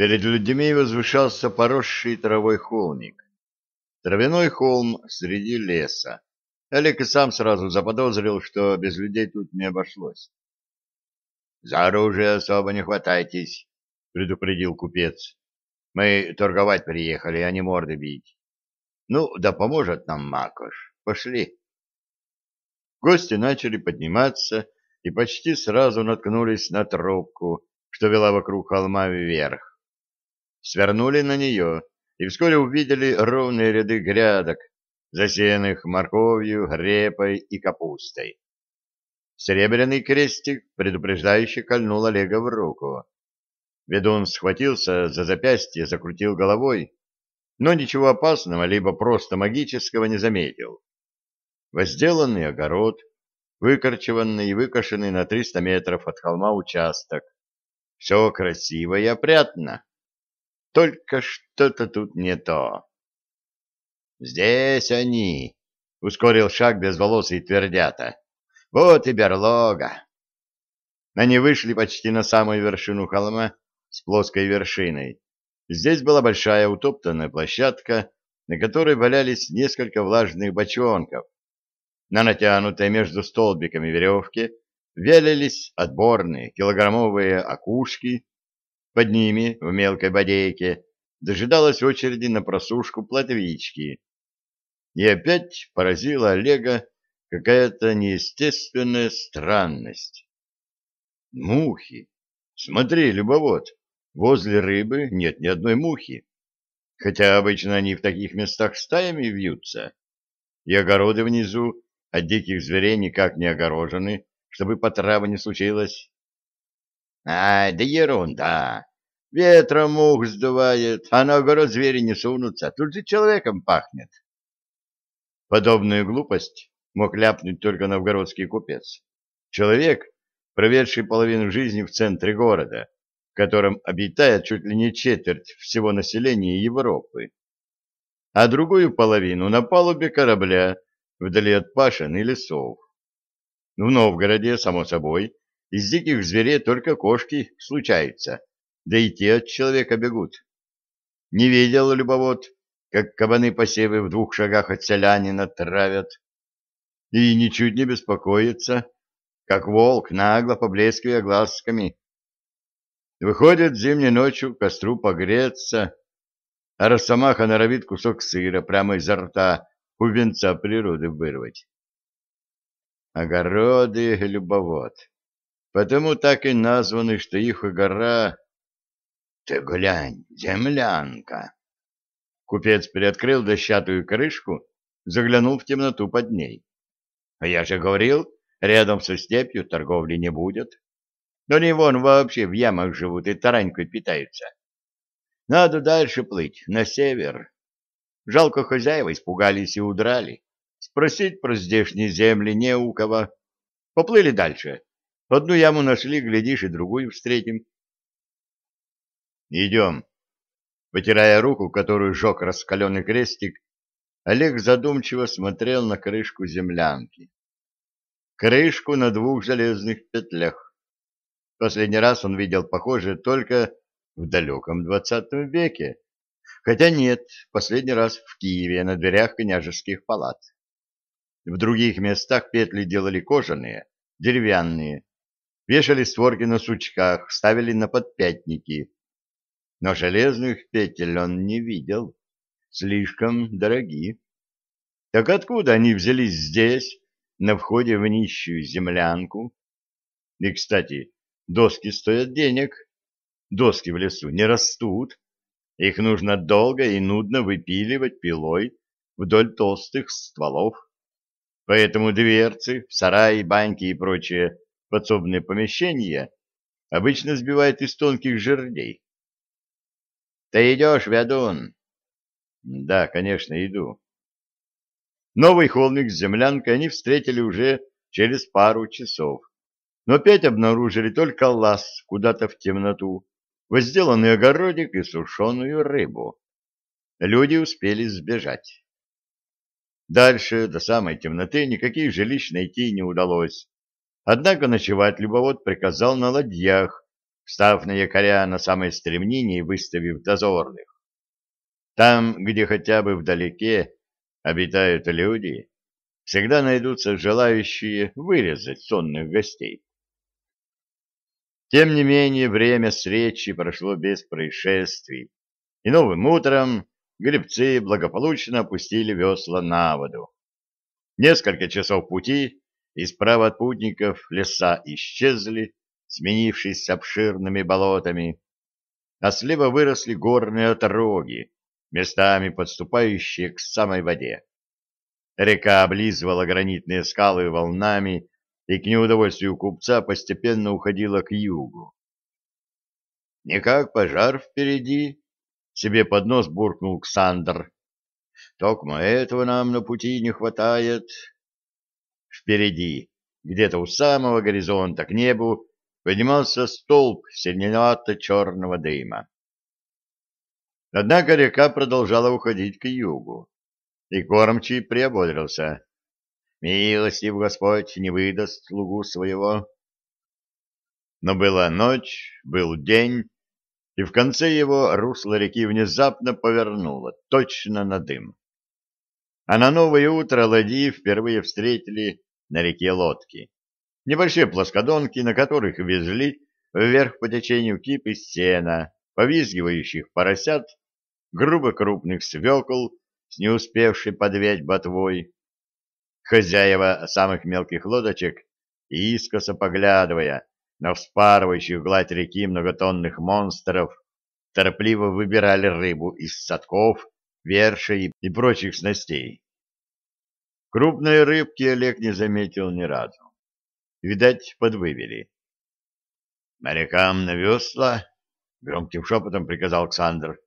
Перед людьми возвышался поросший травой холмик. Травяной холм среди леса. Олег и сам сразу заподозрил, что без людей тут не обошлось. — За оружие особо не хватайтесь, — предупредил купец. — Мы торговать приехали, а не морды бить. Ну, да поможет нам Макош. Пошли. Гости начали подниматься и почти сразу наткнулись на тропку, что вела вокруг холма вверх. Свернули на нее и вскоре увидели ровные ряды грядок, засеянных морковью, репой и капустой. Серебряный крестик предупреждающе кольнул Олега в руку. Ведун схватился за запястье, закрутил головой, но ничего опасного, либо просто магического не заметил. Возделанный огород, выкорчеванный и выкошенный на 300 метров от холма участок. Все красиво и опрятно. Только что-то тут не то. «Здесь они!» — ускорил шаг безволосый твердята. «Вот и берлога!» Они вышли почти на самую вершину холма с плоской вершиной. Здесь была большая утоптанная площадка, на которой валялись несколько влажных бочонков. На натянутой между столбиками веревке велились отборные килограммовые окушки, под ними, в мелкой бодейке, дожидалась очереди на просушку плотвички. И опять поразила Олега какая-то неестественная странность. Мухи! Смотри, любовод, возле рыбы нет ни одной мухи, хотя обычно они в таких местах стаями вьются, и огороды внизу от диких зверей никак не огорожены, чтобы по траву не случилось. А, да ерунда. Ветром мух сдувает, а на огород звери не сунутся, тут же человеком пахнет. Подобную глупость мог ляпнуть только новгородский купец. Человек, проведший половину жизни в центре города, в котором обитает чуть ли не четверть всего населения Европы, а другую половину на палубе корабля вдали от пашин и лесов. В Новгороде, само собой, из диких зверей только кошки случаются, да и те от человека бегут. Не видел любовод, как кабаны посевы в двух шагах от селянина травят. И ничуть не беспокоится, как волк, нагло поблескивая глазками. Выходит зимней ночью к костру погреться, а росомаха норовит кусок сыра прямо изо рта у венца природы вырвать. Огороды любовод. Потому так и названы, что их гора... Ты глянь, землянка! Купец приоткрыл дощатую крышку, заглянул в темноту под ней. А я же говорил, рядом со степью торговли не будет. Но не вон вообще в ямах живут и таранькой питаются. Надо дальше плыть, на север. Жалко хозяева испугались и удрали. Спросить про здешние земли не у кого. Поплыли дальше. Одну яму нашли, глядишь, и другую встретим. Идем. Потирая руку, которую жег раскаленный крестик, Олег задумчиво смотрел на крышку землянки. Крышку на двух железных петлях. Последний раз он видел похожее только в далеком двадцатом веке, Хотя нет, последний раз в Киеве на дверях княжеских палат. В других местах петли делали кожаные, деревянные, вешали створки на сучках, ставили на подпятники. Но железных петель он не видел, слишком дороги. Так откуда они взялись здесь, на входе в нищую землянку? И, кстати, доски стоят денег. Доски в лесу не растут. Их нужно долго и нудно выпиливать пилой вдоль толстых стволов. Поэтому дверцы, сараи, баньки и прочие подсобные помещения обычно сбивают из тонких жердей. — Ты идешь, ведун? — Да, конечно, иду. Новый холмик с землянкой они встретили уже через пару часов, но опять обнаружили только лаз куда-то в темноту возделанный огородик и сушеную рыбу. Люди успели сбежать. Дальше, до самой темноты, никаких жилищ найти не удалось. Однако ночевать любовод приказал на ладьях, став на якоря на самой стремнине и выставив дозорных. Там, где хотя бы вдалеке обитают люди, всегда найдутся желающие вырезать сонных гостей. Тем не менее, время встречи прошло без происшествий, и новым утром гребцы благополучно опустили весла на воду. Несколько часов пути, и справа от путников леса исчезли, сменившись обширными болотами, а слева выросли горные отроги, местами подступающие к самой воде. Река облизывала гранитные скалы волнами и к неудовольствию купца постепенно уходила к югу. «Не как пожар впереди», — себе под нос буркнул Ксандр. Токмо этого нам на пути не хватает. Впереди, где-то у самого горизонта к небу, поднимался столб синевато-черного дыма. Однако река продолжала уходить к югу, и кормчий приободрился. Милостив Господь не выдаст слугу своего. Но была ночь, был день, и в конце его русло реки внезапно повернуло, точно на дым. А на новое утро ладьи впервые встретили на реке лодки. Небольшие плоскодонки, на которых везли вверх по течению кипы сена, повизгивающих поросят, грубо крупных свекол с не успевшей подвять ботвой. Хозяева самых мелких лодочек, искоса поглядывая, на вспарывающих гладь реки многотонных монстров, торопливо выбирали рыбу из садков, вершей и прочих снастей. Крупные рыбки Олег не заметил ни разу. Видать, подвывели. «Морякам на весла!» — громким шепотом приказал Александр.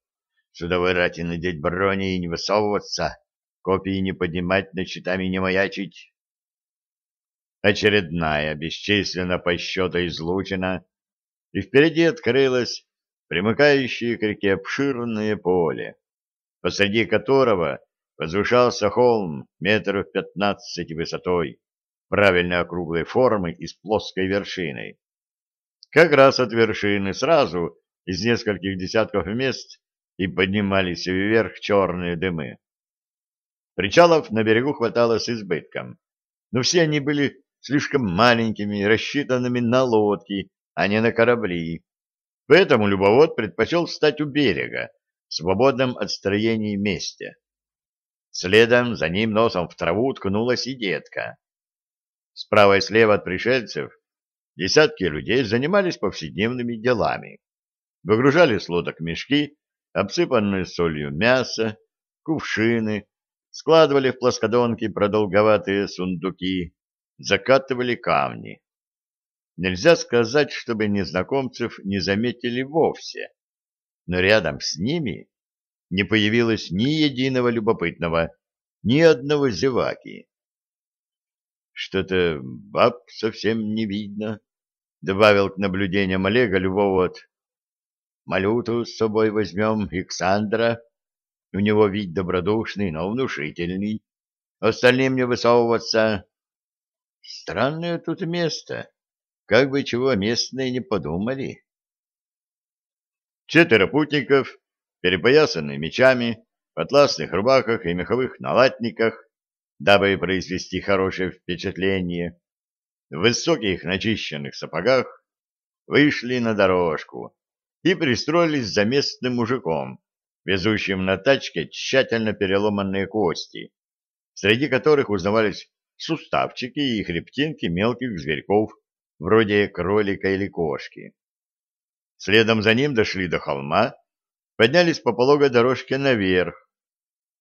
«Судовой рати надеть брони и не высовываться, копии не поднимать, на щитами не маячить» очередная бесчисленно по счету излучена, и впереди открылось примыкающее к реке обширное поле, посреди которого возвышался холм метров пятнадцати высотой, правильно округлой формы и с плоской вершиной. Как раз от вершины сразу из нескольких десятков мест и поднимались вверх черные дымы. Причалов на берегу хватало с избытком, но все они были слишком маленькими, рассчитанными на лодки, а не на корабли. Поэтому любовод предпочел встать у берега, в свободном от строений месте. Следом за ним носом в траву ткнулась и детка. Справа и слева от пришельцев десятки людей занимались повседневными делами. Выгружали с лодок мешки, обсыпанные солью мясо, кувшины, складывали в плоскодонки продолговатые сундуки, закатывали камни. Нельзя сказать, чтобы незнакомцев не заметили вовсе, но рядом с ними не появилось ни единого любопытного, ни одного зеваки. Что-то баб совсем не видно, добавил к наблюдениям Олега Любовод. Малюту с собой возьмем Александра. У него вид добродушный, но внушительный. Остальным не высовываться. Странное тут место. Как бы чего местные не подумали. Четверо путников, перепоясанные мечами, в атласных рубахах и меховых налатниках, дабы произвести хорошее впечатление, в высоких начищенных сапогах, вышли на дорожку и пристроились за местным мужиком, везущим на тачке тщательно переломанные кости, среди которых узнавались суставчики и хребтинки мелких зверьков, вроде кролика или кошки. Следом за ним дошли до холма, поднялись по пологой дорожке наверх.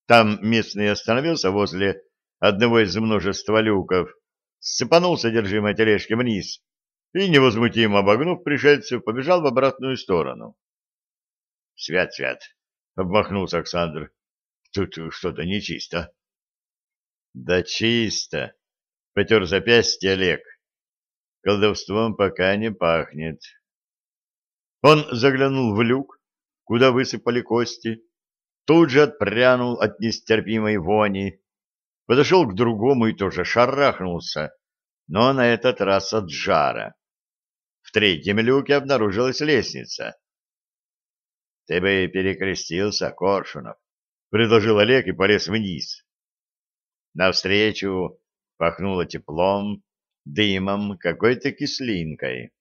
Там местный остановился возле одного из множества люков, сцепанул содержимое тележки вниз и, невозмутимо обогнув пришельцев, побежал в обратную сторону. «Свят, свят!» — обмахнулся Александр. «Тут что-то нечисто». Да чисто, потер запястье Олег. Колдовством пока не пахнет. Он заглянул в люк, куда высыпали кости, тут же отпрянул от нестерпимой вони, подошел к другому и тоже шарахнулся, но на этот раз от жара. В третьем люке обнаружилась лестница. — Ты бы перекрестился, Коршунов, — предложил Олег и полез вниз. Навстречу пахнуло теплом, дымом, какой-то кислинкой.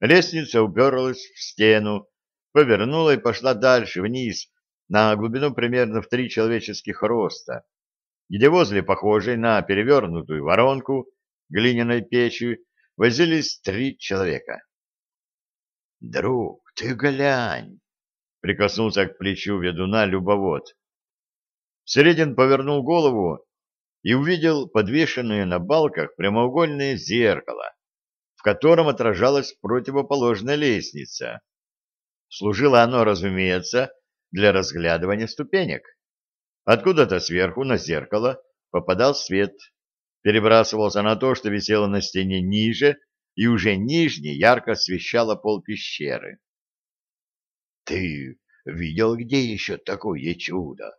Лестница уперлась в стену, повернула и пошла дальше, вниз, на глубину примерно в три человеческих роста, где возле похожей на перевернутую воронку глиняной печи возились три человека. «Друг, ты глянь!» — прикоснулся к плечу ведуна любовод. Середин повернул голову и увидел подвешенное на балках прямоугольное зеркало, в котором отражалась противоположная лестница. Служило оно, разумеется, для разглядывания ступенек. Откуда-то сверху на зеркало попадал свет, перебрасывался на то, что висело на стене ниже, и уже нижний ярко освещало пол пещеры. — Ты видел, где еще такое чудо?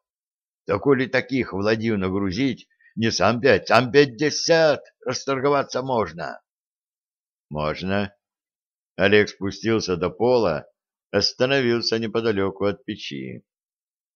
Да коли таких владью нагрузить, не сам пять, сам пятьдесят расторговаться можно. — Можно. Олег спустился до пола, остановился неподалеку от печи.